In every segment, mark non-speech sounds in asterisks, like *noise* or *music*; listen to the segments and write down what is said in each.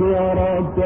صراط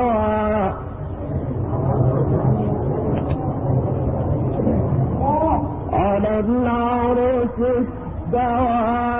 سواء على العرش استوى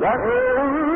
وَإِنَّ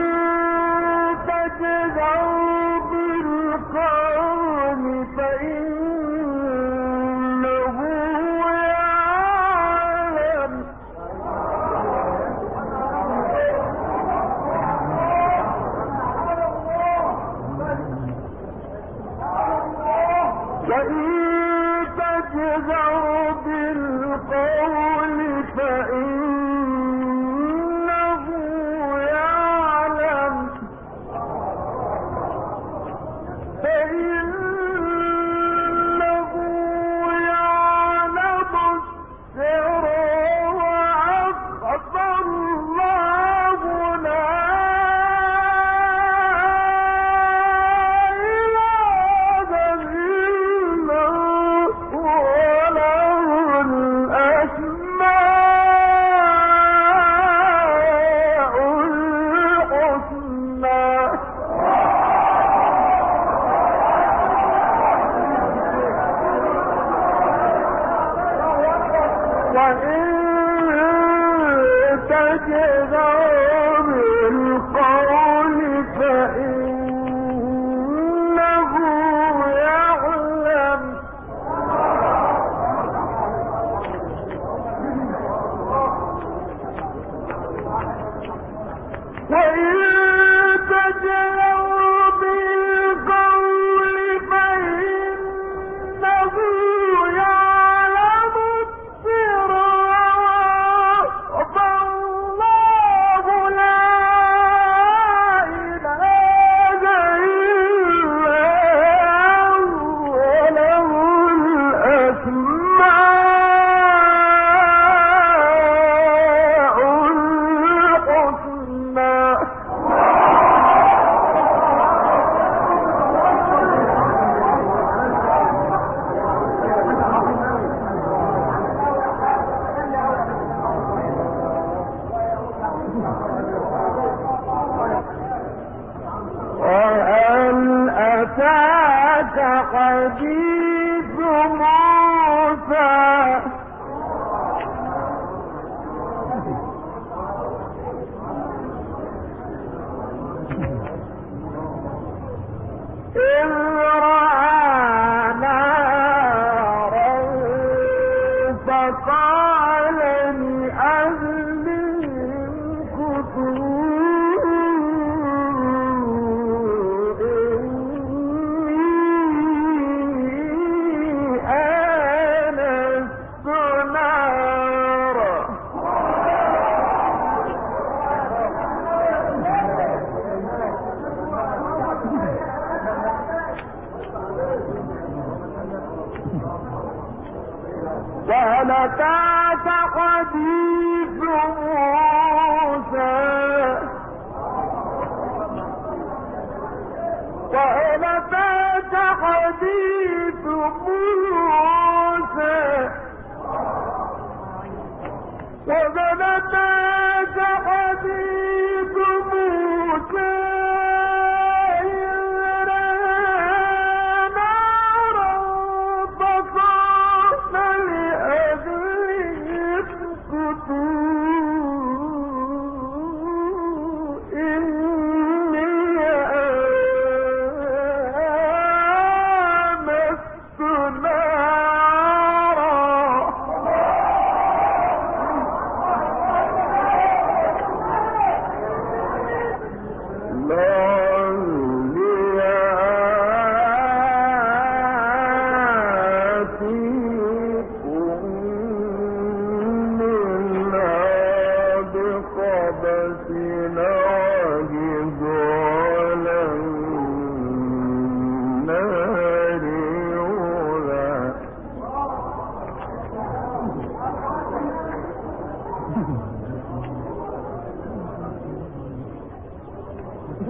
*laughs*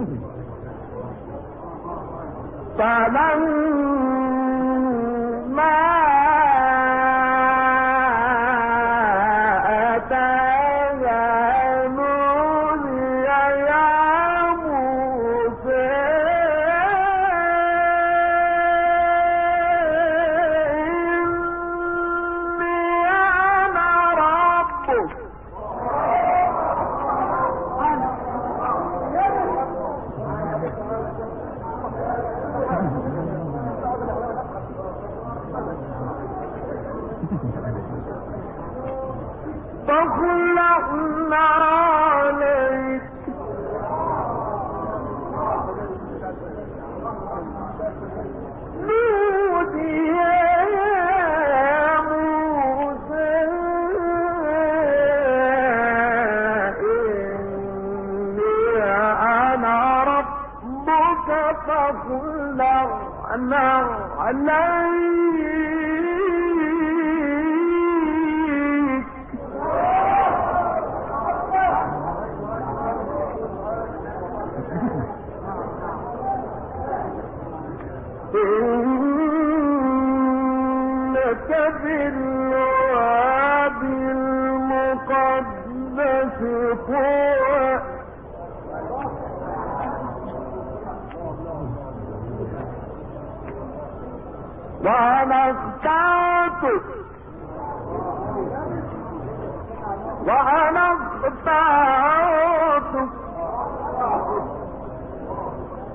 فلما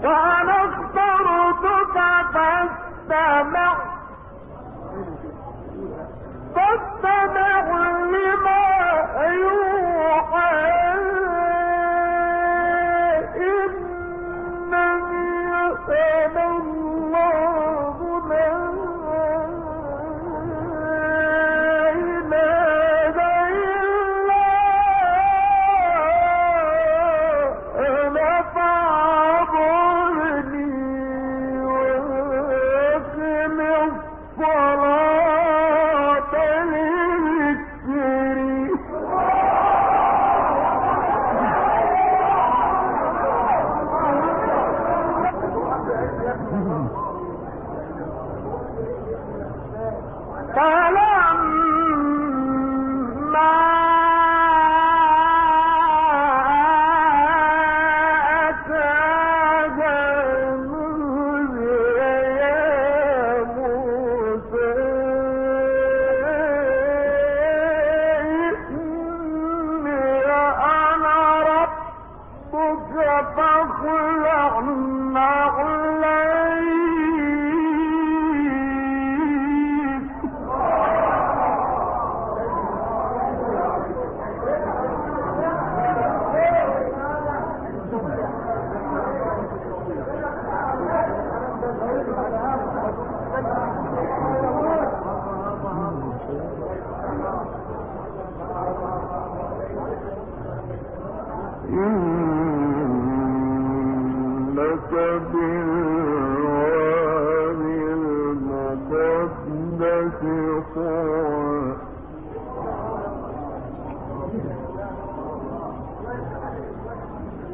اخترتك فاستمع فاستمع.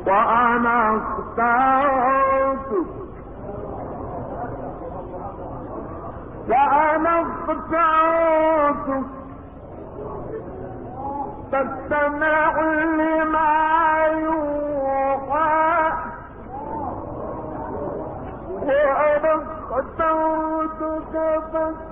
وأنا اخترتك وأنا اخترتك تستمع لما يوحى وأنا اخترتك فاستمع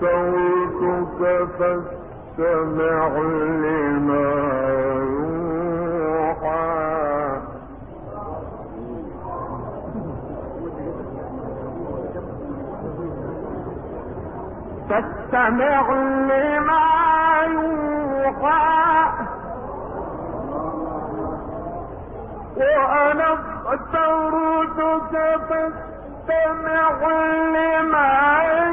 صوتك فاستمع لما يوحى. فاستمع لما يوحى. وأنا اخترتك فاستمع لما أكاد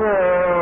对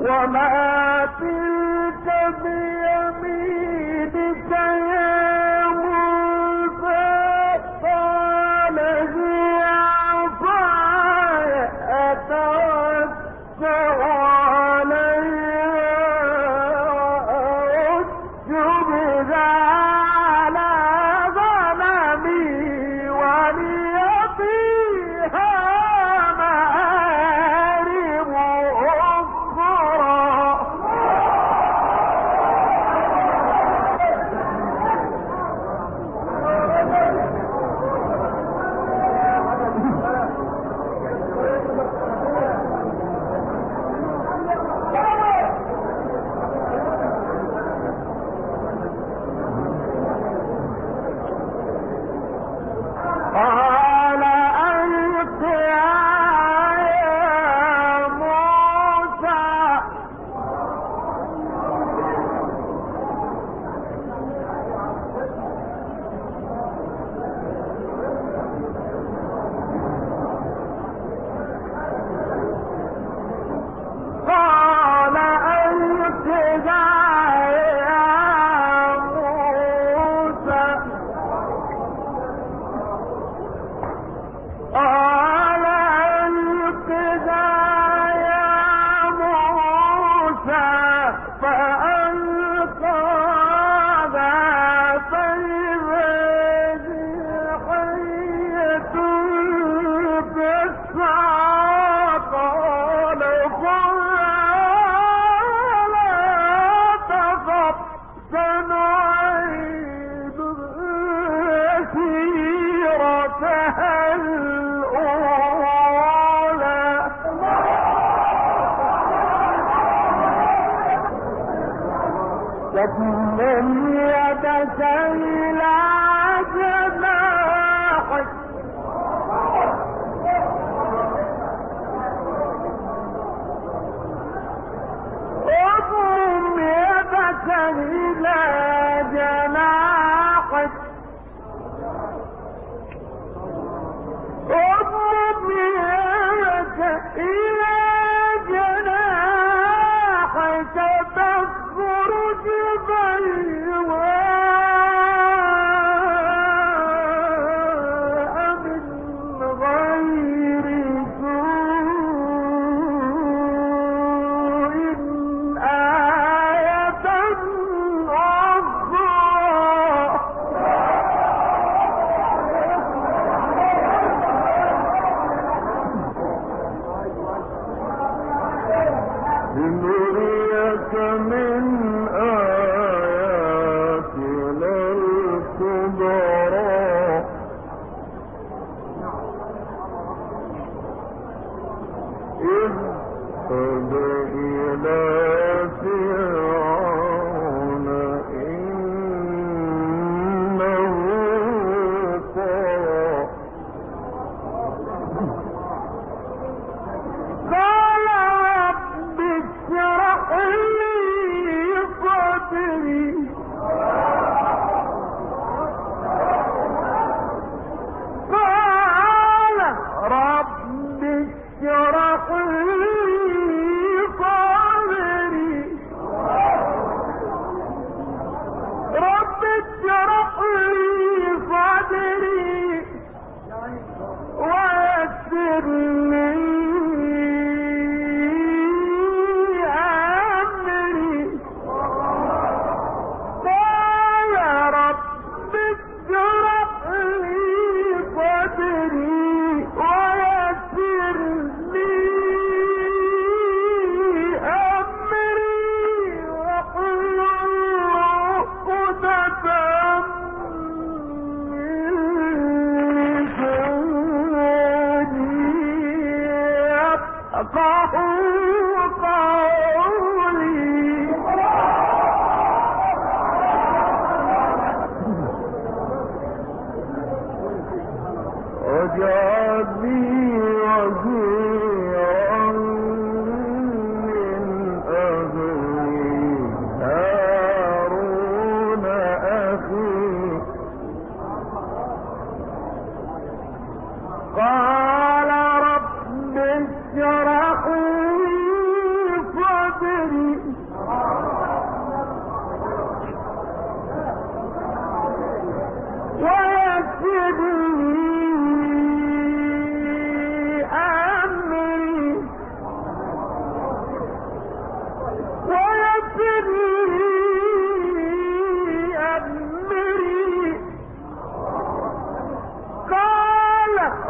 وما تلك بيمينك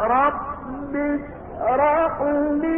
رب اشرح لي